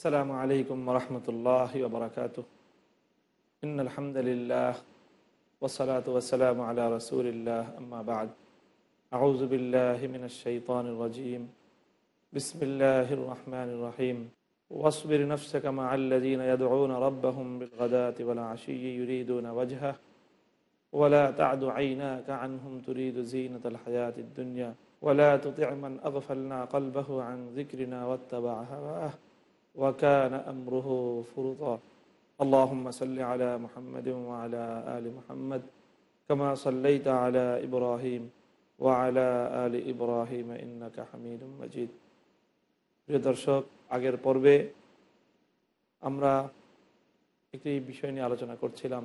السلام عليكم ورحمة الله وبركاته. إن الحمد لله والصلاة والسلام على رسول الله. أما بعد أعوذ بالله من الشيطان الرجيم. بسم الله الرحمن الرحيم. واصبر نفسك مع الذين يدعون ربهم بالغداة والعشي يريدون وجهه. ولا تعد عيناك عنهم تريد زينة الحياة الدنيا. ولا تطع من أغفلنا قلبه عن ذكرنا واتبع هواه. وكان أمره فرطا اللهم صل على محمد وعلى آل محمد كما صليت على إبراهيم وعلى آل إبراهيم إنك حميد مجيد প্রিয় দর্শক আগের পর্বে আমরা একটি বিষয় নিয়ে আলোচনা করছিলাম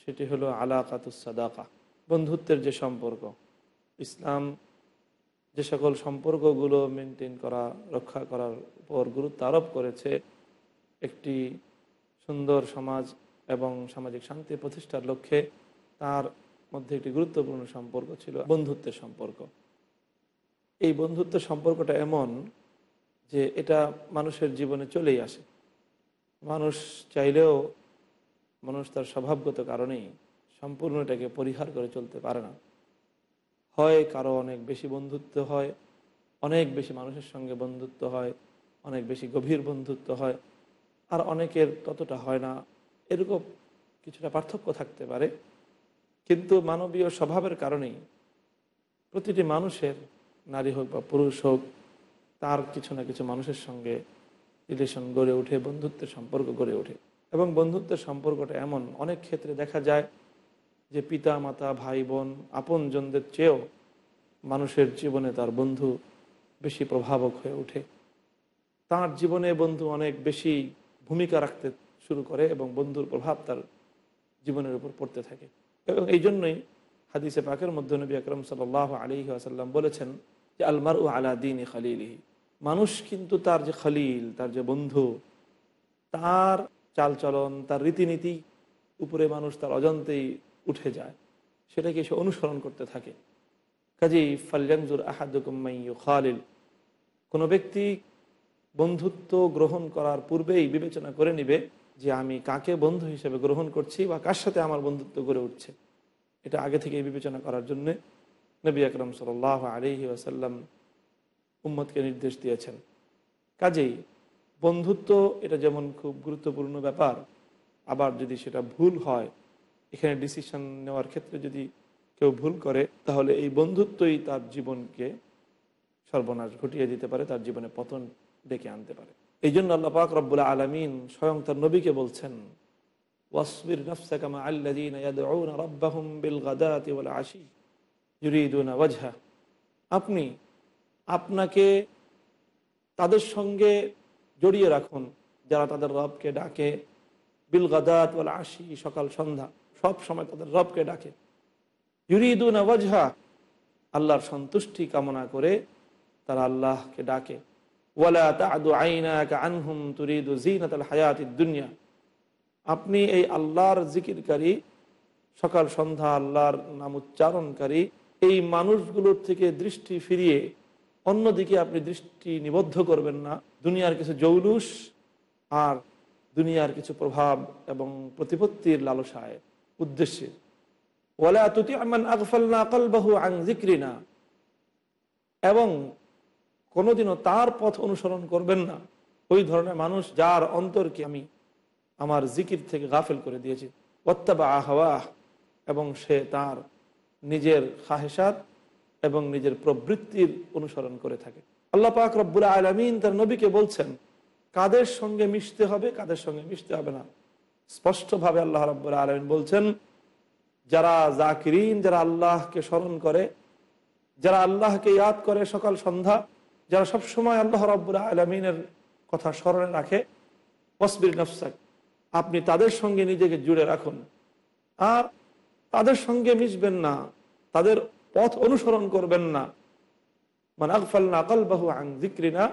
সেটি হলো আলাকাতুসাদাকা বন্ধুত্বের যে সম্পর্ক ইসলাম যে সকল সম্পর্কগুলো মেনটেন করা রক্ষা করার উপর গুরুত্ব আরোপ করেছে একটি সুন্দর সমাজ এবং সামাজিক শান্তি প্রতিষ্ঠার লক্ষ্যে তার মধ্যে একটি গুরুত্বপূর্ণ সম্পর্ক ছিল, বন্ধুত্বের সম্পর্ক। এই বন্ধুত্বের সম্পর্কটা এমন যে এটা মানুষের জীবনে চলেই আসে। মানুষ চাইলেও মানুষ তার স্বভাবগত কারণেই সম্পূর্ণ এটাকে পরিহার করে চলতে পারে না। হয় কারও অনেক বেশি বন্ধুত্ব হয়, অনেক বেশি মানুষের সঙ্গে বন্ধুত্ব হয় অনেক বেশি গভীর বন্ধুত্ব হয়, আর অনেকের ততটা হয় না। এরকম কিছুটা পার্থক্য থাকতে পারে। কিন্তু মানবীয় স্বভাবের কারণেই প্রতিটি মানুষের, নারী হোক বা পুরুষ হোক, তার কিছু না কিছু মানুষের সঙ্গে রিলেশন গড়ে ওঠে বন্ধুত্বের সম্পর্ক গড়ে ওঠে। এবং বন্ধুত্বের সম্পর্কটা এমন, অনেক ক্ষেত্রে দেখা যায় যে পিতা মাতা ভাই বোন আপনজনদের চেয়েও মানুষের জীবনে তার বন্ধু বেশি প্রভাবক হয়ে ওঠে। তার জীবনে বন্ধু অনেক বেশি ভূমিকা রাখতে শুরু করে এবং বন্ধুর প্রভাব তার জীবনের উপর পড়তে থাকে। এবং এই জন্যই হাদিসে পাকের মধ্যে নবী আকরম সাল আলী আসাল্লাম বলেছেন যে আলমার ও আলা দিন খালিলিহি। মানুষ কিন্তু তার যে খালিল, তার যে বন্ধু, তার চালচলন, তার রীতিনীতি উপরে মানুষ তার অজান্তেই উঠে যায়। সেটাকে সে অনুসরণ করতে থাকে। কাজেই ফাল্যাংজুর আহাদুকুম্মাই খালিল কোনো ব্যক্তি বন্ধুত্ব গ্রহণ করার পূর্বেই বিবেচনা করে নিবে যে আমি কাকে বন্ধু হিসেবে গ্রহণ করছি বা কার সাথে আমার বন্ধুত্ব গড়ে উঠছে। এটা আগে থেকেই বিবেচনা করার জন্যে নবী আকরম সাল আলহি আসাল্লাম উম্মদকে নির্দেশ দিয়েছেন। কাজেই বন্ধুত্ব এটা যেমন খুব গুরুত্বপূর্ণ ব্যাপার, আবার যদি সেটা ভুল হয়, এখানে ডিসিশন নেওয়ার ক্ষেত্রে যদি কেউ ভুল করে, তাহলে এই বন্ধুত্বই তার জীবনকে সর্বনাশ ঘটিয়ে দিতে পারে, তার জীবনে পতন ডেকে আনতে পারে। এই জন্য আল্লাহ পাক রব্বুল আলমিন স্বয়ং তার নবীকে বলছেন, ওয়াসবির নফসাকামা রব্বাহুম বিল আশি ওয়াজহা। আপনি আপনাকে তাদের সঙ্গে জড়িয়ে রাখুন, যারা তাদের রবকে ডাকে বিল গাদাত ওয়াল আশি, সকাল সন্ধ্যা, সব সময় তাদের রবকে ডাকে। ইউরিদুন আল্লাহর সন্তুষ্টি কামনা করে তারা আল্লাহকে ডাকে। আনহুম দুনিয়া। আপনি এই আল্লাহর জিকিরকারী, সকাল, সন্ধ্যা আল্লাহর নাম উচ্চারণকারী, এই মানুষগুলোর থেকে দৃষ্টি ফিরিয়ে অন্যদিকে আপনি দৃষ্টি নিবদ্ধ করবেন না। দুনিয়ার কিছু জৌলুস আর দুনিয়ার কিছু প্রভাব এবং প্রতিপত্তির লালসায় উদ্দেশ্যে। ওয়ালা তুতি আমান আকফালনা কলবাহু আং জিক্রিনা এবং কোনোদিনও তার পথ অনুসরণ করবেন না। ওই ধরনের মানুষ যার অন্তরকে আমি আমার জিকির থেকে গাফেল করে দিয়েছি। অত্যাবা আহওয়া এবং সে তার নিজের খাহেসাত এবং নিজের প্রবৃত্তির অনুসরণ করে থাকে। আল্লাহ পাক রব্বুল আলমিন তার নবীকে বলছেন, কাদের সঙ্গে মিশতে হবে, কাদের সঙ্গে মিশতে হবে না? স্পষ্টভাবে আল্লাহ রব্বুল আলমিন বলছেন, যারা জাকিরিন, যারা আল্লাহকে স্মরণ করে, যারা আল্লাহকে ইয়াদ করে সকাল সন্ধ্যা যারা সবসময় আল্লাহ রব্বুল আলমিনের কথা স্মরণে রাখে ওসবির নফসাক, আপনি তাদের সঙ্গে নিজেকে জুড়ে রাখুন। আর তাদের সঙ্গে মিশবেন না, তাদের পথ অনুসরণ করবেন না। মানে আকফাল্লা আকল বাহু আং জিক্রিনা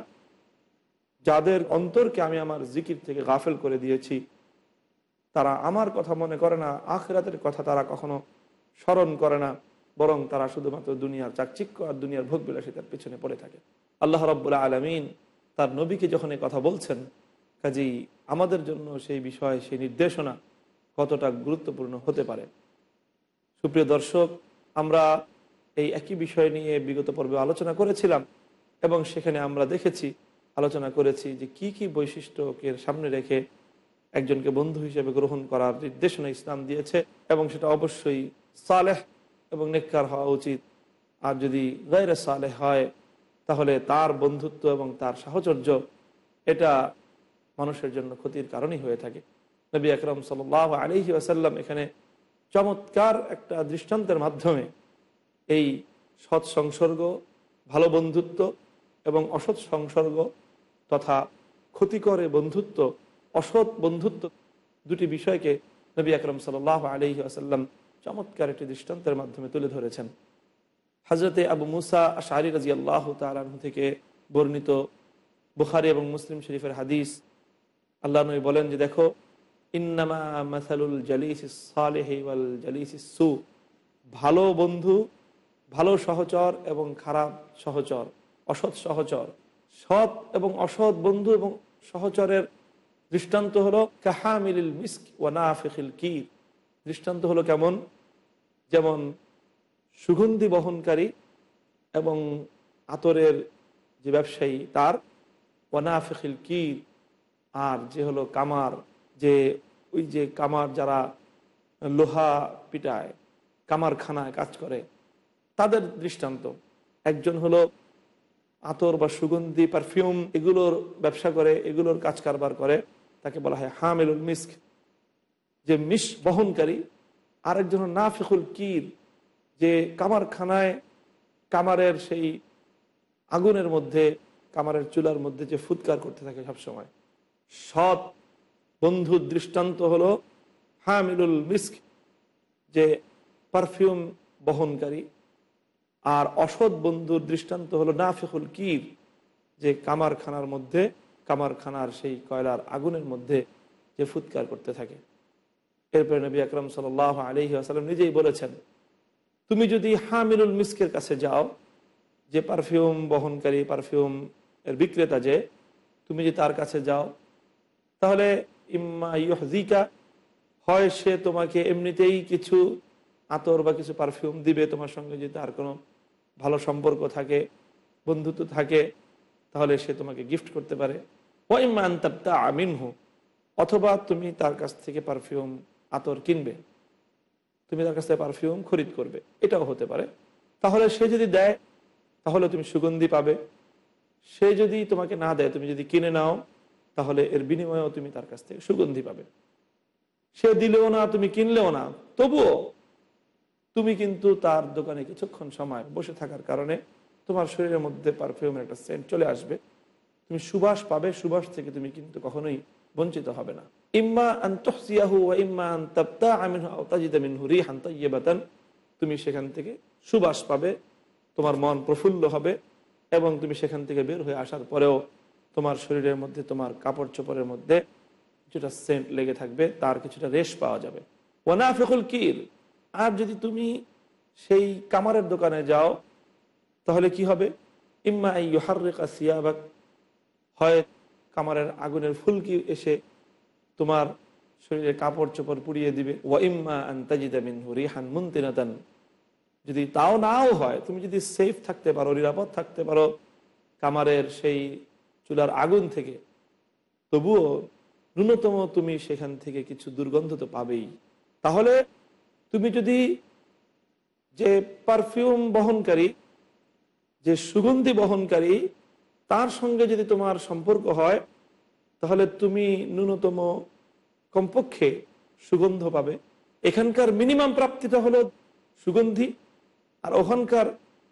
যাদের অন্তরকে আমি আমার জিকির থেকে গাফেল করে দিয়েছি, তারা আমার কথা মনে করে না, আখরাতের কথা তারা কখনো স্মরণ করে না, বরং তারা শুধুমাত্র দুনিয়ার চাকচিক্য আর দুনিয়ার ভোগ বিলাসিতার পিছনে পড়ে থাকে। আল্লাহ রব্বুল্লা আলমিন তার নবীকে যখন এই কথা বলছেন, কাজেই আমাদের জন্য সেই বিষয়, সেই নির্দেশনা কতটা গুরুত্বপূর্ণ হতে পারে। সুপ্রিয় দর্শক, আমরা এই একই বিষয় নিয়ে বিগত পর্বে আলোচনা করেছিলাম এবং সেখানে আমরা দেখেছি, আলোচনা করেছি যে কি কি বৈশিষ্ট্যকে সামনে রেখে একজনকে বন্ধু হিসেবে গ্রহণ করার নির্দেশনা ইসলাম দিয়েছে এবং সেটা অবশ্যই সালেহ এবং নেককার হওয়া উচিত। আর যদি গায়রে সালেহ হয় তাহলে তার বন্ধুত্ব এবং তার সাহচর্য এটা মানুষের জন্য ক্ষতির কারণই হয়ে থাকে। নবী আকরম সাল আলহি আসাল্লাম এখানে চমৎকার একটা দৃষ্টান্তের মাধ্যমে এই সৎ সংসর্গ, ভালো বন্ধুত্ব এবং অসৎ সংসর্গ তথা ক্ষতিকরে বন্ধুত্ব, অসৎ বন্ধুত্ব দুটি বিষয়কে নবী আকরম সাল আলহি আসাল্লাম চমৎকার একটি দৃষ্টান্তের মাধ্যমে তুলে ধরেছেন। হজরতে আবু মুসা শাহরি রাজি আল্লাহ তালু থেকে বর্ণিত বুখারি এবং মুসলিম শরীফের হাদিস। আল্লাহ নবী বলেন যে, দেখো, ইন্নামা মাসালুল জালিস সালেহি ওয়াল জালিস সু। ভালো বন্ধু, ভালো সহচর এবং খারাপ সহচর, অসৎ সহচর। সৎ এবং অসৎ বন্ধু এবং সহচরের দৃষ্টান্ত হলো কাহামিল মিস্ক ওয়ানাফিল কির। দৃষ্টান্ত হলো কেমন? যেমন সুগন্ধি বহনকারী এবং আতরের যে ব্যবসায়ী তার ওয়ানাফিল কির, আর যে হলো কামার, যে ওই যে কামার যারা লোহা পিটায়, কামারখানায় কাজ করে, তাদের দৃষ্টান্ত। একজন হলো আতর বা সুগন্ধি, পারফিউম এগুলোর ব্যবসা করে, এগুলোর কাজ কারবার করে, তাকে বলা হয় হামেলুল মিস্ক। যে মিস বহনকারী, আরেকজন নাফিকুল কির যে কামারখানায়, কামারের সেই আগুনের মধ্যে, কামারের চুলার মধ্যে যে ফুৎকার করতে থাকে সবসময়। সৎ বন্ধুর দৃষ্টান্ত হলো হামিলুল মিস্ক, যে পারফিউম বহনকারী। আর অসৎ বন্ধুর দৃষ্টান্ত হলো নাফিকুল কির, যে কামারখানার মধ্যে, কামারখানার সেই কয়লার আগুনের মধ্যে যে ফুৎকার করতে থাকে। এরপরে নবী আকরম সাল আলহি আসালাম নিজেই বলেছেন তুমি যদি হামিলুল মিস্কের কাছে যাও, যে পারফিউম বহনকারী, পারফিউম এর বিক্রেতা যে, তুমি যদি তার কাছে যাও, তাহলে ইম্মা ইহজিকা হয় সে তোমাকে এমনিতেই কিছু আতর বা কিছু পারফিউম দিবে, তোমার সঙ্গে যদি তার কোনো ভালো সম্পর্ক থাকে, বন্ধুত্ব থাকে, তাহলে সে তোমাকে গিফট করতে পারে। ও ইম্মা আন্তাপ্তা আমিন হো অথবা তুমি তার কাছ থেকে পারফিউম, আতর কিনবে। তুমি তার কাছ পারফিউম খরিদ করবে। এটাও হতে পারে। তাহলে সে যদি দেয়, তাহলে তুমি সুগন্ধি পাবে। সে যদি তোমাকে না দেয়, তুমি যদি কিনে নাও, তাহলে এর বিনিময়েও তুমি তার কাছ থেকে সুগন্ধি পাবে। সে দিলেও না, তুমি কিনলেও না। তবুও তুমি কিন্তু তার দোকানে কিছুক্ষণ সময় বসে থাকার কারণে তোমার শরীরের মধ্যে পারফিউমের একটা সেন্ট চলে আসবে। তুমি সুবাস পাবে। সুবাস থেকে তুমি কিন্তু কখনোই বঞ্চিত হবে না। ইম্মা আন্তহসিয়াহু ইম্মা তাইয়্যিবাতান। তুমি সেখান থেকে সুবাস পাবে, তোমার মন প্রফুল্ল হবে এবং তুমি সেখান থেকে বের হয়ে আসার পরেও তোমার শরীরের মধ্যে, তোমার কাপড় চোপড়ের মধ্যে কিছুটা সেন্ট লেগে থাকবে, তার কিছুটা রেশ পাওয়া যাবে। ওয়ানাফিকুল কির, আর যদি তুমি সেই কামারের দোকানে যাও, তাহলে কি হবে? ইম্মা ইহারিকা সিয়াবাক, হয় কামারের আগুনের ফুলকি এসে তোমার শরীরে কাপড় চোপড় পুড়িয়ে দিবে। ওয়া ইম্মা আন্তাজিদামিন রিহান মুন্তিনাতান। যদি তাও নাও হয়, তুমি যদি সেফ থাকতে পারো, নিরাপদ থাকতে পারো, কামারের সেই চুলার আগুন থেকে, তবুও ন্যূনতম তুমি সেখান থেকে কিছু দুর্গন্ধ তো পাবেই। তাহলে তুমি যদি যে পারফিউম বহনকারী, যে সুগন্ধি বহনকারী, তার সঙ্গে যদি তোমার সম্পর্ক হয় তাহলে তুমি ন্যূনতম কমপক্ষে সুগন্ধ পাবে। এখানকার মিনিমাম প্রাপ্তিটা হলো সুগন্ধি, আর ওখানকার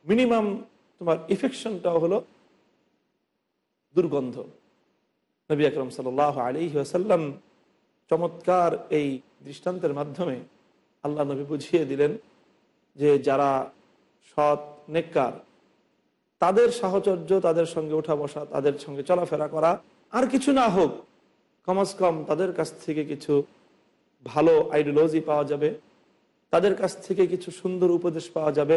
মিনিমাম তোমার ইফেকশনটাও হলো দুর্গন্ধ। নবী আকরম সাল আলী আসাল্লাম চমৎকার এই দৃষ্টান্তের মাধ্যমে আল্লাহ নবী বুঝিয়ে দিলেন যে যারা সৎ, নেককার, তাদের সাহচর্য, তাদের সঙ্গে ওঠা বসা, তাদের সঙ্গে চলাফেরা করা আর কিছু না হোক, কমাস কম তাদের কাছ থেকে কিছু ভালো আইডিওলজি পাওয়া যাবে, তাদের কাছ থেকে কিছু সুন্দর উপদেশ পাওয়া যাবে,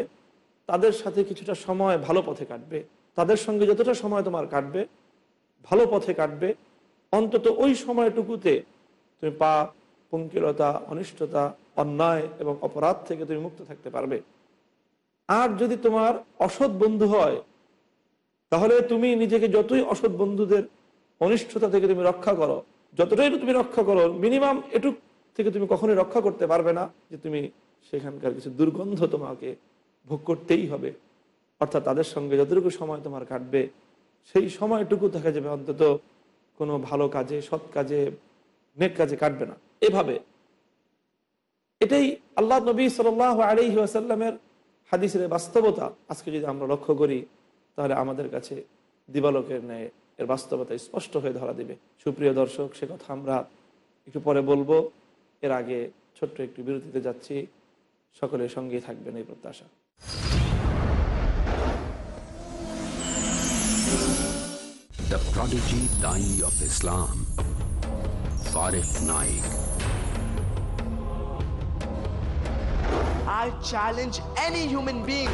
তাদের সাথে কিছুটা সময় ভালো পথে কাটবে, তাদের সঙ্গে যতটা সময় তোমার কাটবে, ভালো পথে কাটবে, অন্তত ওই সময়টুকুতে তুমি পা, পঙ্কিলতা, অনিষ্টতা, অন্যায় এবং অপরাধ থেকে তুমি মুক্ত থাকতে পারবে। আর যদি তোমার অসৎ বন্ধু হয়, তাহলে তুমি নিজেকে যতই অসৎ বন্ধুদের অনিষ্টতা থেকে তুমি রক্ষা করো। যতটাই তুমি রক্ষা করো মিনিমাম এটুক থেকে তুমি কখনোই রক্ষা করতে পারবে না যে তুমি সেখানকার কিছু দুর্গন্ধ তোমাকে ভোগ করতেই হবে। অর্থাৎ তাদের সঙ্গে যতটুকু সময় তোমার কাটবে, সেই সময়টুকু দেখা যাবে অন্তত কোনো ভালো কাজে, সৎ কাজে, নেক কাজে কাটবে না। এভাবে। এটাই আল্লাহ নবী সাল আলি আসাল্লামের হাদিসের বাস্তবতা। আজকে যদি আমরা লক্ষ্য করি, তাহলে আমাদের কাছে দিবালকের ন্যায় এর বাস্তবতা স্পষ্ট হয়ে ধরা দিবে। সুপ্রিয় দর্শক সে কথা আমরা একটু পরে বলব। এর আগে ছোট্ট একটু বিরতিতে যাচ্ছি। সকলের সঙ্গেই থাকবেন এই প্রত্যাশা। The prodigy Dai of Islam, Farif Naik. I challenge any human being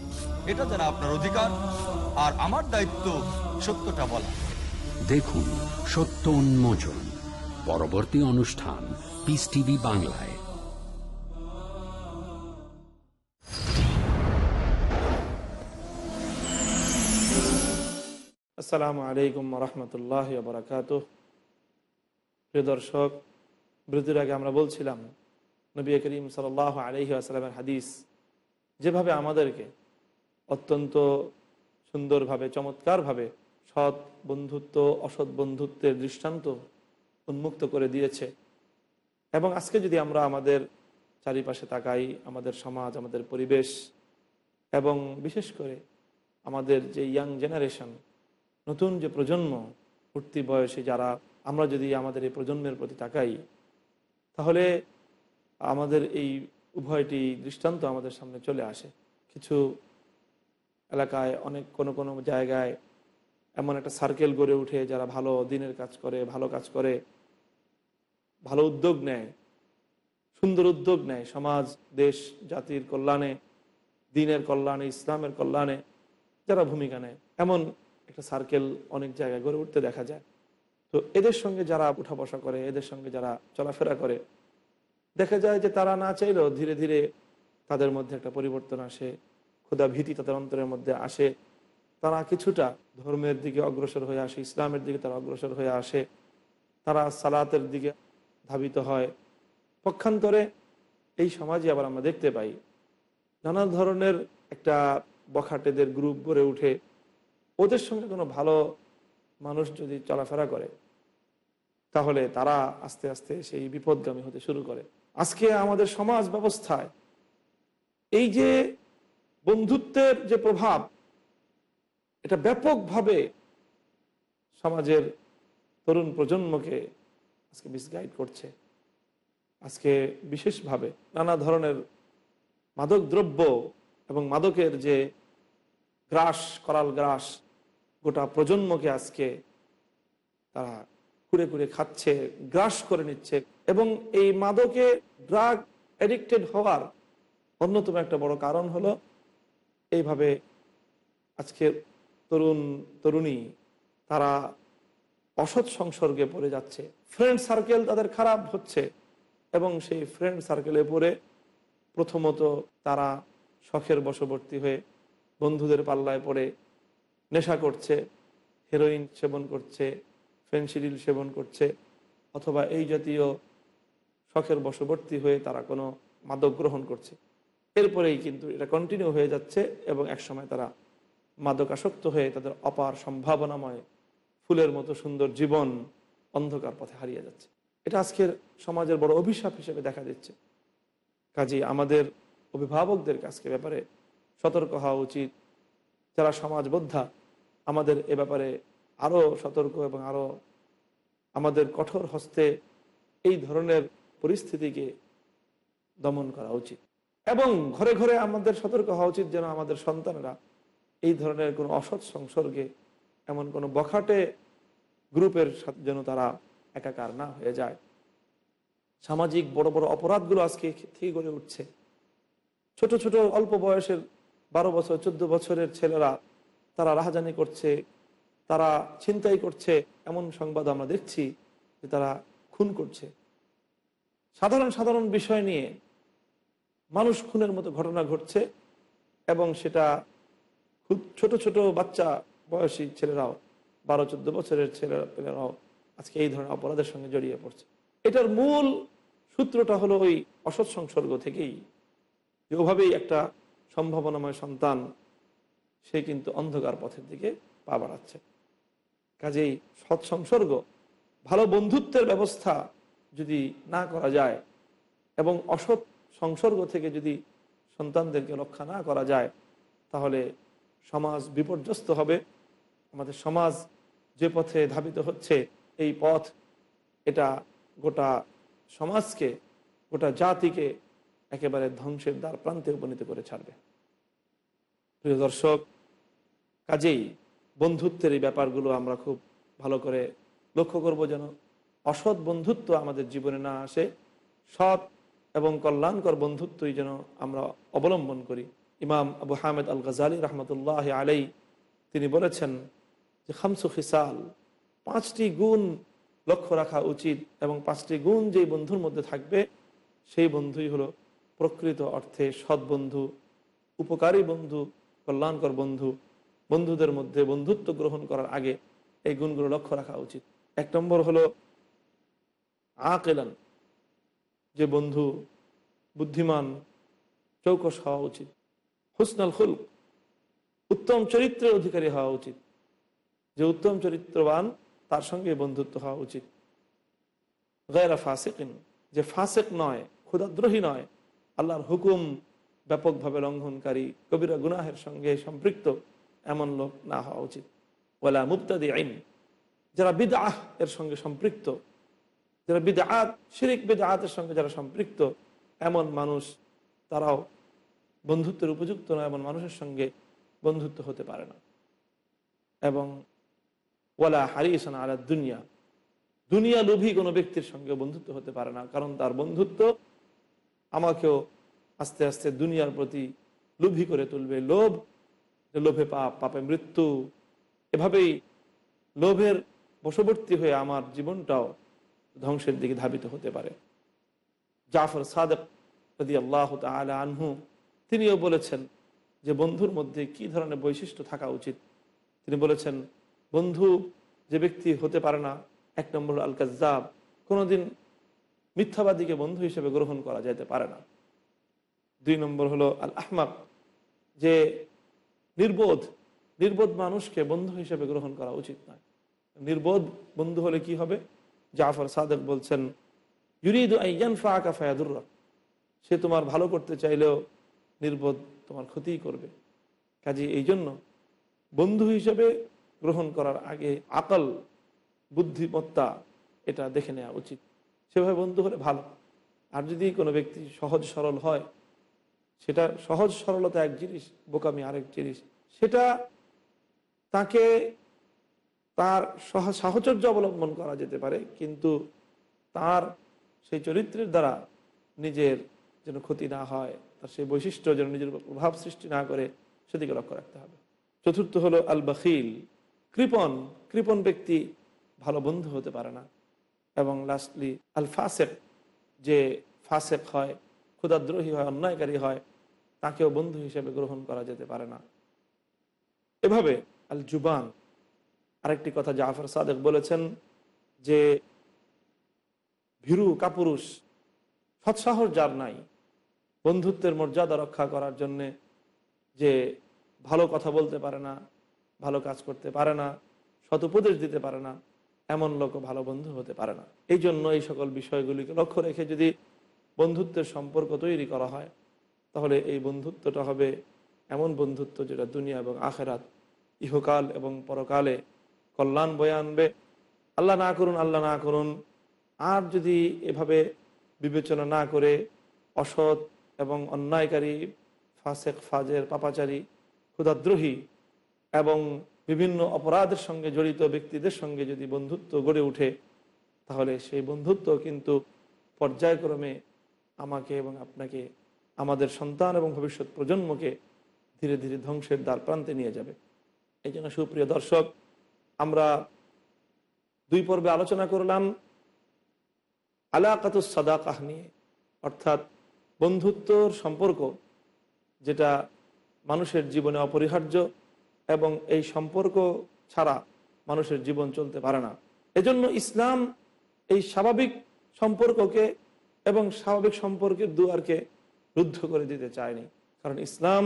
এটা যারা আপনার অধিকার আর আমার দায়িত্ব সত্যটা বলা। দেখুন সত্য উন্মোচন পরবর্তী অনুষ্ঠান পিস টিভি বাংলায়। আসসালামু আলাইকুম রহমতুল্লাহ বরাকাত প্রিয় দর্শক বিরতির আগে আমরা বলছিলাম নবী করিম সাল আলহি আসালামের হাদিস যেভাবে আমাদেরকে অত্যন্ত সুন্দরভাবে, চমৎকারভাবে সৎ বন্ধুত্ব, অসৎ বন্ধুত্বের দৃষ্টান্ত উন্মুক্ত করে দিয়েছে। এবং আজকে যদি আমরা আমাদের চারিপাশে তাকাই, আমাদের সমাজ, আমাদের পরিবেশ, এবং বিশেষ করে আমাদের যে ইয়াং জেনারেশন, নতুন যে প্রজন্ম উঠতি বয়সে যারা, আমরা যদি আমাদের এই প্রজন্মের প্রতি তাকাই, তাহলে আমাদের এই উভয়টি দৃষ্টান্ত আমাদের সামনে চলে আসে। কিছু এলাকায় অনেক কোনো কোনো জায়গায় এমন একটা সার্কেল গড়ে উঠে যারা ভালো দিনের কাজ করে, ভালো কাজ করে, ভালো উদ্যোগ নেয়, সুন্দর উদ্যোগ নেয় সমাজ, দেশ, জাতির কল্যাণে, দিনের কল্যাণে, ইসলামের কল্যাণে যারা ভূমিকা নেয়। এমন একটা সার্কেল অনেক জায়গায় গড়ে উঠতে দেখা যায়। তো এদের সঙ্গে যারা উঠা বসা করে, এদের সঙ্গে যারা চলাফেরা করে, দেখা যায় যে তারা না চাইলেও ধীরে ধীরে তাদের মধ্যে একটা পরিবর্তন আসে। ক্ষুদা ভীতি তাদের অন্তরের মধ্যে আসে। তারা কিছুটা ধর্মের দিকে অগ্রসর হয়ে আসে, ইসলামের দিকে তারা অগ্রসর হয়ে আসে। তারা সালাতের দিকে ধাবিত হয়। পক্ষান্তরে এই সমাজে আবার আমরা দেখতে পাই, নানা ধরনের একটা বখাটেদের গ্রুপ গড়ে উঠে ওদের সঙ্গে কোনো ভালো মানুষ যদি চলাফেরা করে, তাহলে তারা আস্তে আস্তে সেই বিপদগামী হতে শুরু করে। আজকে আমাদের সমাজ ব্যবস্থায় এই যে বন্ধুত্বের যে প্রভাব, এটা ব্যাপকভাবে সমাজের তরুণ প্রজন্মকে আজকে মিসগাইড করছে। আজকে বিশেষভাবে নানা ধরনের মাদক দ্রব্য এবং মাদকের যে গ্রাস, করাল গ্রাস গোটা প্রজন্মকে আজকে তারা কুড়ে কুড়ে খাচ্ছে, গ্রাস করে নিচ্ছে এবং এই মাদকে ড্রাগ অ্যাডিক্টেড হওয়ার অন্যতম একটা বড় কারণ হলো এইভাবে আজকে তরুণ, তরুণী তারা অসৎ সংসর্গে পড়ে যাচ্ছে। ফ্রেন্ড সার্কেল তাদের খারাপ হচ্ছে এবং সেই ফ্রেন্ড সার্কেলে পড়ে প্রথমত তারা শখের বশবর্তী হয়ে বন্ধুদের পাল্লায় পড়ে, নেশা করছে হেরোইন সেবন করছে ফেন্সিডিল সেবন করছে অথবা এই জাতীয় শখের বশবর্তী হয়ে তারা কোনো মাদক গ্রহণ করছে। এরপরেই কিন্তু এটা কন্টিনিউ হয়ে যাচ্ছে এবং একসময় তারা মাদকাসক্ত হয়ে তাদের অপার সম্ভাবনাময় ফুলের মতো সুন্দর জীবন অন্ধকার পথে হারিয়ে যাচ্ছে। এটা আজকের সমাজের বড় অভিশাপ হিসেবে দেখা দিচ্ছে। কাজে আমাদের অভিভাবকদের কাছকে ব্যাপারে সতর্ক হওয়া উচিত। যারা সমাজবোদ্ধা, আমাদের এ ব্যাপারে আরও সতর্ক এবং আরও আমাদের কঠোর হস্তে এই ধরনের পরিস্থিতিকে দমন করা উচিত। এবং ঘরে ঘরে আমাদের সতর্ক হওয়া উচিত যেন আমাদের সন্তানরা এই ধরনের কোনো অসৎ সংসর্গে, এমন কোনো বখাটে গ্রুপের সাথে যেন তারা একাকার না হয়ে যায়। সামাজিক বড় বড় অপরাধগুলো আজকে থেকে গড়ে উঠছে? ছোট ছোট অল্প বয়সের বারো বছর, চোদ্দ বছরের ছেলেরা তারা রাহাজানি করছে, তারা ছিনতাই করছে, এমন সংবাদ আমরা দেখছি যে তারা খুন করছে। সাধারণ সাধারণ বিষয় নিয়ে মানুষ খুনের মতো ঘটনা ঘটছে এবং সেটা খুব ছোট ছোট বাচ্চা বয়সী ছেলেরাও, বারো, চোদ্দ বছরের ছেলেরা পেলেরাও আজকে এই ধরনের অপরাধের সঙ্গে জড়িয়ে পড়ছে। এটার মূল সূত্রটা হলো ওই অসৎ সংসর্গ থেকেই। যে ওভাবেই একটা সম্ভাবনাময় সন্তান, সে কিন্তু অন্ধকার পথের দিকে পা বাড়াচ্ছে। কাজেই সৎ সংসর্গ, ভালো বন্ধুত্বের ব্যবস্থা যদি না করা যায় এবং অসৎ সংসর্গ থেকে যদি সন্তানদেরকে রক্ষা না করা যায়, তাহলে সমাজ বিপর্যস্ত হবে। আমাদের সমাজ যে পথে ধাবিত হচ্ছে, এই পথ, এটা গোটা সমাজকে, গোটা জাতিকে একেবারে ধ্বংসের দ্বার প্রান্তে উপনীত করে ছাড়বে। প্রিয় দর্শক, কাজেই বন্ধুত্বের এই ব্যাপারগুলো আমরা খুব ভালো করে লক্ষ্য করব যেন অসৎ বন্ধুত্ব আমাদের জীবনে না আসে। সৎ এবং কল্যাণকর বন্ধুত্বই যেন আমরা অবলম্বন করি। ইমাম আবু হামেদ আল গজালি রহমতুল্লাহ আলাই তিনি বলেছেন যে, খামসু খিসাল, পাঁচটি গুণ লক্ষ্য রাখা উচিত এবং পাঁচটি গুণ যেই বন্ধুর মধ্যে থাকবে, সেই বন্ধুই হলো প্রকৃত অর্থে সৎ বন্ধু, উপকারী বন্ধু, কল্যাণকর বন্ধু। বন্ধুদের মধ্যে বন্ধুত্ব গ্রহণ করার আগে এই গুণগুলো লক্ষ্য রাখা উচিত। এক নম্বর হলো আকেলান যে বন্ধু, বুদ্ধিমান, চৌকস হওয়া উচিত। হুসনাল খুল উত্তম চরিত্রের অধিকারী হওয়া উচিত। যে উত্তম চরিত্রবান, তার সঙ্গে বন্ধুত্ব হওয়া উচিত। গায়রা ফাসেকিন, যে ফাসেক নয় ক্ষুদাদ্রোহী নয়, আল্লাহর হুকুম ব্যাপকভাবে লঙ্ঘনকারী, কবিরা গুনাহের সঙ্গে সম্পৃক্ত, এমন লোক না হওয়া উচিত। ওলা মুক্তাদি আইন যারা বিদ আহ এর সঙ্গে সম্পৃক্ত যারা বিদ আত শিরিক বিদ আতের সঙ্গে যারা সম্পৃক্ত, এমন মানুষ তারাও বন্ধুত্বের উপযুক্ত নয়, এমন মানুষের সঙ্গে বন্ধুত্ব হতে পারে না। এবং ওয়ালা হারিয়েছেন আলা দুনিয়া দুনিয়া লোভী কোনো ব্যক্তির সঙ্গে বন্ধুত্ব হতে পারে না, কারণ তার বন্ধুত্ব আমাকেও আস্তে আস্তে দুনিয়ার প্রতি লোভী করে তুলবে। লোভ লোভে পাপ, পাপে মৃত্যু, এভাবেই লোভের বশবর্তী হয়ে আমার জীবনটাও ধ্বংসের দিকে ধাবিত হতে পারে। জাফর সাদেক যদি আল্লাহ তালা আনহু, তিনিও বলেছেন যে বন্ধুর মধ্যে কি ধরনের বৈশিষ্ট্য থাকা উচিত? তিনি বলেছেন, বন্ধু যে ব্যক্তি হতে পারে না, এক নম্বর আল কাজাব কোনোদিন মিথ্যাবাদীকে বন্ধু হিসেবে গ্রহণ করা যেতে পারে না। দুই নম্বর হলো আল আহমাক যে নির্বোধ নির্বোধ মানুষকে বন্ধু হিসেবে গ্রহণ করা উচিত নয়। নির্বোধ বন্ধু হলে কি হবে? জাফর সাদেক বলছেন, ইউরিদ আইয়ান ফাঁকা ফায়াদুর সে তোমার ভালো করতে চাইলেও নির্বোধ তোমার ক্ষতিই করবে। কাজে এই জন্য বন্ধু হিসেবে গ্রহণ করার আগে আকল বুদ্ধিমত্তা এটা দেখে নেওয়া উচিত। সেভাবে বন্ধু হলে ভালো। আর যদি কোনো ব্যক্তি সহজ সরল হয়, সেটা সহজ সরলতা এক জিনিস, বোকামি আরেক জিনিস, সেটা তাকে তার সহ, সাহচর্য অবলম্বন করা যেতে পারে, কিন্তু তার সেই চরিত্রের দ্বারা নিজের যেন ক্ষতি না হয়, তার সেই বৈশিষ্ট্য যেন নিজের প্রভাব সৃষ্টি না করে, সেদিকে লক্ষ্য রাখতে হবে। চতুর্থ হলো আল বখিল কৃপন কৃপন ব্যক্তি ভালো বন্ধু হতে পারে না। এবং লাস্টলি আল ফাসেক যে ফাসেক হয়, ক্ষুদাদ্রোহী হয়, অন্যায়কারী হয়, তাকেও বন্ধু হিসেবে গ্রহণ করা যেতে পারে না। এভাবে আল জুবান আরেকটি কথা জাফর সাদেক বলেছেন যে ভীরু কাপুরুষ সৎসাহস যার নাই, বন্ধুত্বের মর্যাদা রক্ষা করার জন্যে যে ভালো কথা বলতে পারে না, ভালো কাজ করতে পারে না সৎ উপদেশ দিতে পারে না, এমন লোক ভালো বন্ধু হতে পারে না। এই জন্য এই সকল বিষয়গুলিকে লক্ষ্য রেখে যদি বন্ধুত্বের সম্পর্ক তৈরি করা হয়, তাহলে এই বন্ধুত্বটা হবে এমন বন্ধুত্ব যেটা দুনিয়া এবং আখেরাত ইহকাল এবং পরকালে কল্যাণ বয়ে আনবে। আল্লাহ না করুন, আল্লাহ না করুন। আর যদি এভাবে বিবেচনা না করে অসৎ এবং অন্যায়কারী, ফাসেক, ফাজের, পাপাচারী ক্ষুদাদ্রোহী এবং বিভিন্ন অপরাধের সঙ্গে জড়িত ব্যক্তিদের সঙ্গে যদি বন্ধুত্ব গড়ে ওঠে, তাহলে সেই বন্ধুত্ব কিন্তু পর্যায়ক্রমে আমাকে এবং আপনাকে, আমাদের সন্তান এবং ভবিষ্যৎ প্রজন্মকে ধীরে ধীরে ধ্বংসের দ্বার প্রান্তে নিয়ে যাবে। এই জন্য সুপ্রিয় দর্শক আমরা দুই পর্বে আলোচনা করলাম আলাকাতুস সাদাকাহ নিয়ে, অর্থাৎ বন্ধুত্বর সম্পর্ক যেটা মানুষের জীবনে অপরিহার্য এবং এই সম্পর্ক ছাড়া মানুষের জীবন চলতে পারে না। এজন্য ইসলাম এই স্বাভাবিক সম্পর্ককে এবং স্বাভাবিক সম্পর্কের দুয়ারকে রুদ্ধ করে দিতে চায়নি। কারণ ইসলাম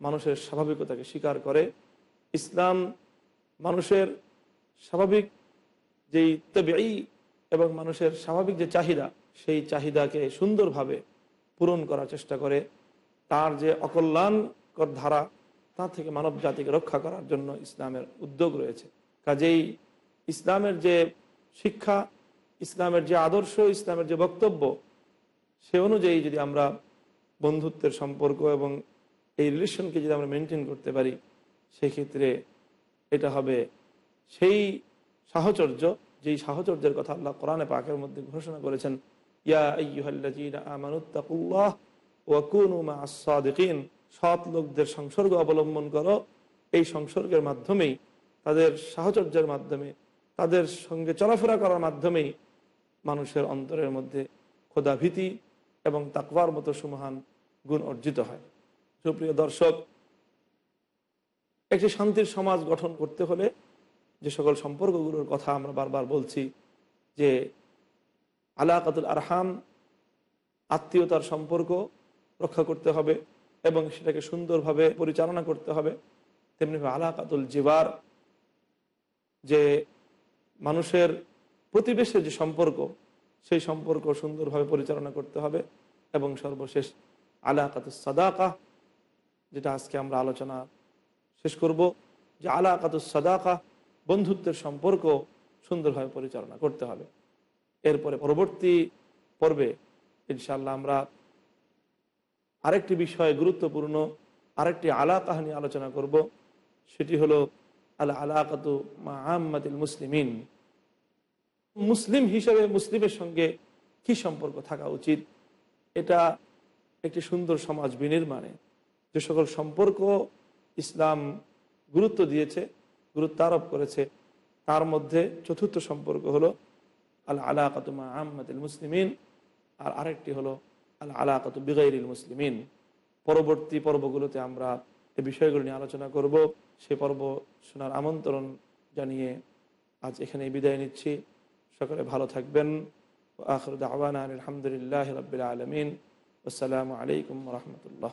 মানুষের স্বাভাবিকতাকে স্বীকার করে। ইসলাম মানুষের স্বাভাবিক যেই তবেই এবং মানুষের স্বাভাবিক যে চাহিদা, সেই চাহিদাকে সুন্দরভাবে পূরণ করার চেষ্টা করে, তার যে অকল্যাণকর ধারা, তা থেকে মানব জাতিকে রক্ষা করার জন্য ইসলামের উদ্যোগ রয়েছে। কাজেই ইসলামের যে শিক্ষা, ইসলামের যে আদর্শ, ইসলামের যে বক্তব্য, সে অনুযায়ী যদি আমরা বন্ধুত্বের সম্পর্ক এবং এই রিলেশনকে যদি আমরা মেনটেন করতে পারি, সেক্ষেত্রে এটা হবে সেই সাহচর্য, যেই সাহচর্যের কথা আল্লাহ কোরআনে পাকের মধ্যে ঘোষণা করেছেন সৎ লোকদের সংসর্গ অবলম্বন করো। এই সংসর্গের মাধ্যমেই, তাদের সাহচর্যের মাধ্যমে, তাদের সঙ্গে চলাফেরা করার মাধ্যমেই মানুষের অন্তরের মধ্যে খোদাভীতি এবং তাকওয়ার মতো সুমহান গুণ অর্জিত হয়। সুপ্রিয় দর্শক একটি শান্তির সমাজ গঠন করতে হলে যে সকল সম্পর্কগুলোর কথা আমরা বারবার বলছি, যে আলাকাতুল আরহাম, আত্মীয়তার সম্পর্ক রক্ষা করতে হবে এবং সেটাকে সুন্দরভাবে পরিচালনা করতে হবে। তেমনিভাবে আলাকাতুল জিবার, যে মানুষের প্রতিবেশের যে সম্পর্ক, সেই সম্পর্ক সুন্দরভাবে পরিচালনা করতে হবে এবং সর্বশেষ আলাকাতুল সাদাকা, যেটা আজকে আমরা আলোচনা শেষ করব, যে আলাকাতুল সাদাকা, বন্ধুত্বের সম্পর্ক সুন্দরভাবে পরিচালনা করতে হবে। এরপরে পরবর্তী পর্বে ইনশাল্লাহ আমরা আরেকটি বিষয় গুরুত্বপূর্ণ, আরেকটি আলা কাহানি আলোচনা করব, সেটি হলো আলা আলাকাতু মা আহমাদিল মুসলিমিন। মুসলিম হিসেবে মুসলিমের সঙ্গে কি সম্পর্ক থাকা উচিত? এটা একটি সুন্দর সমাজ বিনির্মাণে। যে সকল সম্পর্ক ইসলাম গুরুত্ব দিয়েছে গুরুত্ব আরোপ করেছে। তার মধ্যে চতুর্থ সম্পর্ক হলো আল আলা আলাকাতুমা আহমদুল মুসলিমিন, আর আরেকটি হলো আল আলা আলাকাতু বিগাইরিল মুসলিমিন। পরবর্তী পর্বগুলোতে আমরা এই বিষয়গুলো নিয়ে আলোচনা করব। সে পর্ব শোনার আমন্ত্রণ জানিয়ে আজ এখানে বিদায় নিচ্ছি। সকলে ভালো থাকবেন। আখরুদ আওয়ান আলহামদুলিল্লাহ রবিল আলমিন। আসসালামু আলাইকুম রহমতুল্লাহ।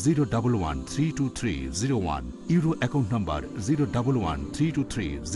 zero euro account number zero double one three two three